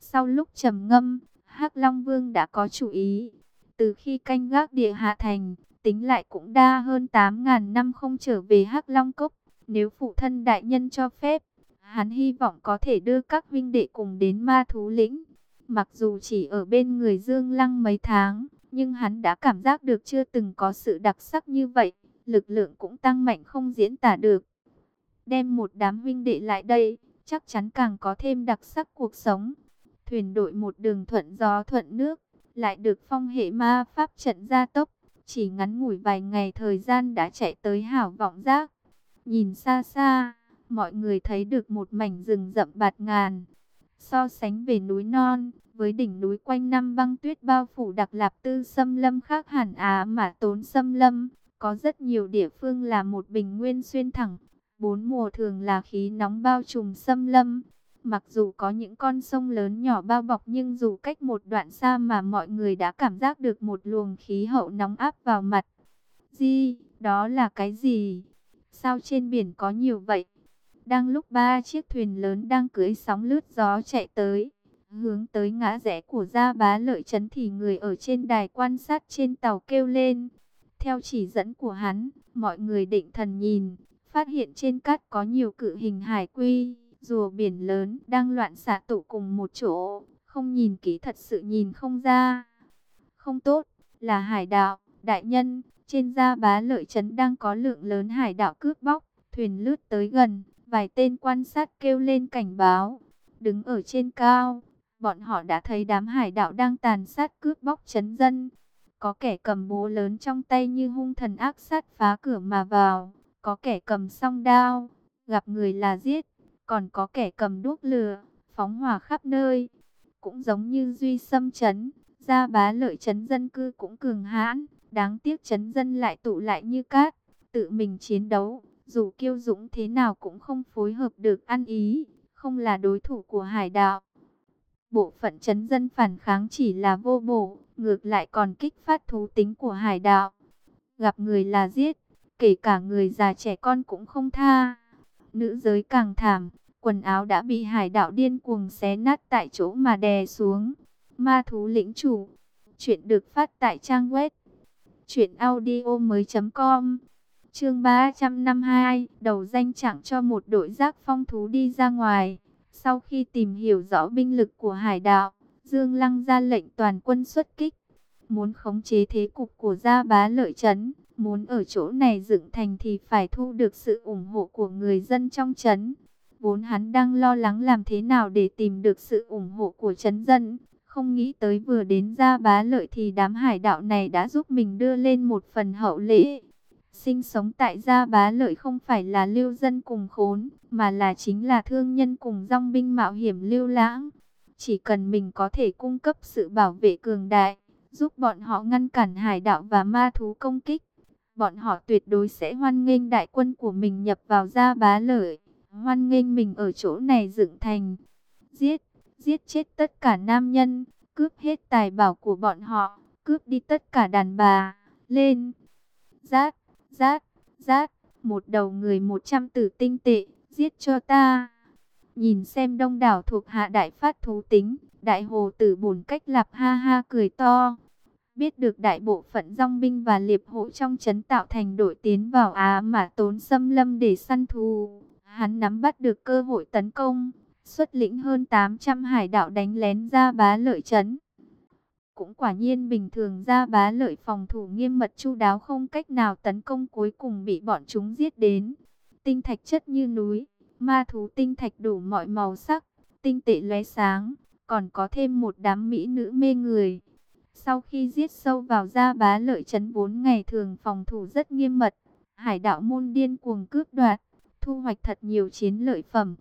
Sau lúc trầm ngâm, Hắc Long Vương đã có chủ ý. Từ khi canh gác địa hạ thành, tính lại cũng đa hơn 8.000 năm không trở về Hắc Long Cốc. Nếu phụ thân đại nhân cho phép, hắn hy vọng có thể đưa các huynh đệ cùng đến ma thú lĩnh. Mặc dù chỉ ở bên người Dương Lăng mấy tháng, nhưng hắn đã cảm giác được chưa từng có sự đặc sắc như vậy. Lực lượng cũng tăng mạnh không diễn tả được. Đem một đám huynh đệ lại đây, chắc chắn càng có thêm đặc sắc cuộc sống. Thuyền đội một đường thuận gió thuận nước, lại được phong hệ ma pháp trận gia tốc, chỉ ngắn ngủi vài ngày thời gian đã chạy tới hảo vọng giác. Nhìn xa xa, mọi người thấy được một mảnh rừng rậm bạt ngàn. So sánh về núi non, với đỉnh núi quanh năm băng tuyết bao phủ đặc lạp tư xâm lâm khác hẳn Á mà tốn xâm lâm, có rất nhiều địa phương là một bình nguyên xuyên thẳng. Bốn mùa thường là khí nóng bao trùm xâm lâm, Mặc dù có những con sông lớn nhỏ bao bọc nhưng dù cách một đoạn xa mà mọi người đã cảm giác được một luồng khí hậu nóng áp vào mặt. Di, đó là cái gì? Sao trên biển có nhiều vậy? Đang lúc ba chiếc thuyền lớn đang cưới sóng lướt gió chạy tới, hướng tới ngã rẽ của gia bá lợi trấn thì người ở trên đài quan sát trên tàu kêu lên. Theo chỉ dẫn của hắn, mọi người định thần nhìn, phát hiện trên cát có nhiều cự hình hải quy rùa biển lớn đang loạn xạ tụ cùng một chỗ, không nhìn kỹ thật sự nhìn không ra. Không tốt, là hải đạo, đại nhân, trên da bá lợi trấn đang có lượng lớn hải đạo cướp bóc, thuyền lướt tới gần, vài tên quan sát kêu lên cảnh báo. Đứng ở trên cao, bọn họ đã thấy đám hải đạo đang tàn sát cướp bóc chấn dân. Có kẻ cầm búa lớn trong tay như hung thần ác sát phá cửa mà vào, có kẻ cầm song đao, gặp người là giết còn có kẻ cầm đuốc lửa, phóng hỏa khắp nơi. Cũng giống như Duy Sâm Trấn, gia bá lợi trấn dân cư cũng cường hãn, đáng tiếc trấn dân lại tụ lại như cát, tự mình chiến đấu, dù kiêu dũng thế nào cũng không phối hợp được ăn ý, không là đối thủ của hải đạo. bộ phận chấn dân phản kháng chỉ là vô bổ, ngược lại còn kích phát thú tính của hải đạo. Gặp người là giết, kể cả người già trẻ con cũng không tha. Nữ giới càng thảm, quần áo đã bị hải đạo điên cuồng xé nát tại chỗ mà đè xuống. Ma thú lĩnh chủ, chuyện được phát tại trang web truyệnaudiomoi.com. Chương 352, đầu danh chẳng cho một đội giác phong thú đi ra ngoài. Sau khi tìm hiểu rõ binh lực của hải đạo, Dương Lăng ra lệnh toàn quân xuất kích. Muốn khống chế thế cục của gia bá lợi trấn, muốn ở chỗ này dựng thành thì phải thu được sự ủng hộ của người dân trong trấn. Vốn hắn đang lo lắng làm thế nào để tìm được sự ủng hộ của trấn dân. Không nghĩ tới vừa đến gia bá lợi thì đám hải đạo này đã giúp mình đưa lên một phần hậu lễ. Sinh sống tại gia bá lợi không phải là lưu dân cùng khốn, mà là chính là thương nhân cùng dòng binh mạo hiểm lưu lãng. Chỉ cần mình có thể cung cấp sự bảo vệ cường đại, giúp bọn họ ngăn cản hải đạo và ma thú công kích. Bọn họ tuyệt đối sẽ hoan nghênh đại quân của mình nhập vào gia bá lợi, hoan nghênh mình ở chỗ này dựng thành. Giết, giết chết tất cả nam nhân, cướp hết tài bảo của bọn họ, cướp đi tất cả đàn bà, lên. Rát, rát, rát, một đầu người một trăm tử tinh tệ, giết cho ta. Nhìn xem đông đảo thuộc hạ đại phát thú tính, đại hồ tử bổn cách lạp ha ha cười to. Biết được đại bộ phận dòng binh và liệp hộ trong chấn tạo thành đội tiến vào Á mà tốn xâm lâm để săn thù. Hắn nắm bắt được cơ hội tấn công, xuất lĩnh hơn 800 hải đạo đánh lén ra bá lợi chấn. Cũng quả nhiên bình thường ra bá lợi phòng thủ nghiêm mật chu đáo không cách nào tấn công cuối cùng bị bọn chúng giết đến. Tinh thạch chất như núi, ma thú tinh thạch đủ mọi màu sắc, tinh tệ lóe sáng, còn có thêm một đám mỹ nữ mê người. Sau khi giết sâu vào ra bá lợi chấn bốn ngày thường phòng thủ rất nghiêm mật, hải đạo môn điên cuồng cướp đoạt, thu hoạch thật nhiều chiến lợi phẩm.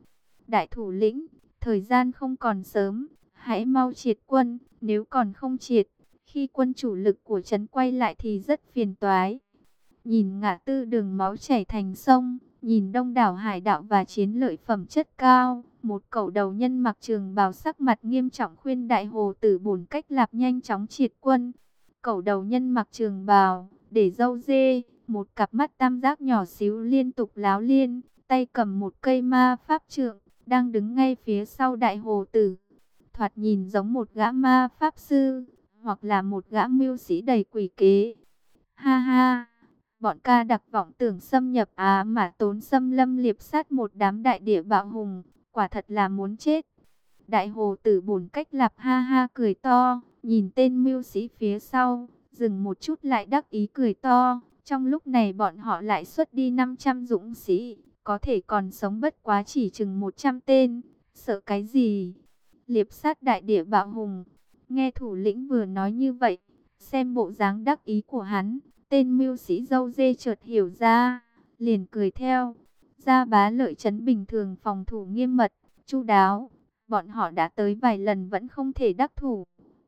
Đại thủ lĩnh, thời gian không còn sớm, hãy mau triệt quân, nếu còn không triệt, khi quân chủ lực của trấn quay lại thì rất phiền toái. Nhìn ngã tư đường máu chảy thành sông, nhìn đông đảo hải đạo và chiến lợi phẩm chất cao, một cậu đầu nhân mặc trường bào sắc mặt nghiêm trọng khuyên đại hồ tử bổn cách lạp nhanh chóng triệt quân. Cậu đầu nhân mặc trường bào, để dâu dê, một cặp mắt tam giác nhỏ xíu liên tục láo liên, tay cầm một cây ma pháp trượng, đang đứng ngay phía sau đại hồ tử. Thoạt nhìn giống một gã ma pháp sư, hoặc là một gã mưu sĩ đầy quỷ kế. Ha ha, bọn ca đặc vọng tưởng xâm nhập Á mà tốn xâm lâm liệp sát một đám đại địa bạo hùng, quả thật là muốn chết. Đại hồ tử bổn cách lạp ha ha cười to, nhìn tên mưu sĩ phía sau, dừng một chút lại đắc ý cười to. Trong lúc này bọn họ lại xuất đi 500 dũng sĩ, có thể còn sống bất quá chỉ chừng 100 tên, sợ cái gì? Liệp sát đại địa bạo hùng, nghe thủ lĩnh vừa nói như vậy, xem bộ dáng đắc ý của hắn, tên mưu sĩ dâu dê chợt hiểu ra, liền cười theo. Gia bá lợi trấn bình thường phòng thủ nghiêm mật, chu đáo, bọn họ đã tới vài lần vẫn không thể đắc thủ.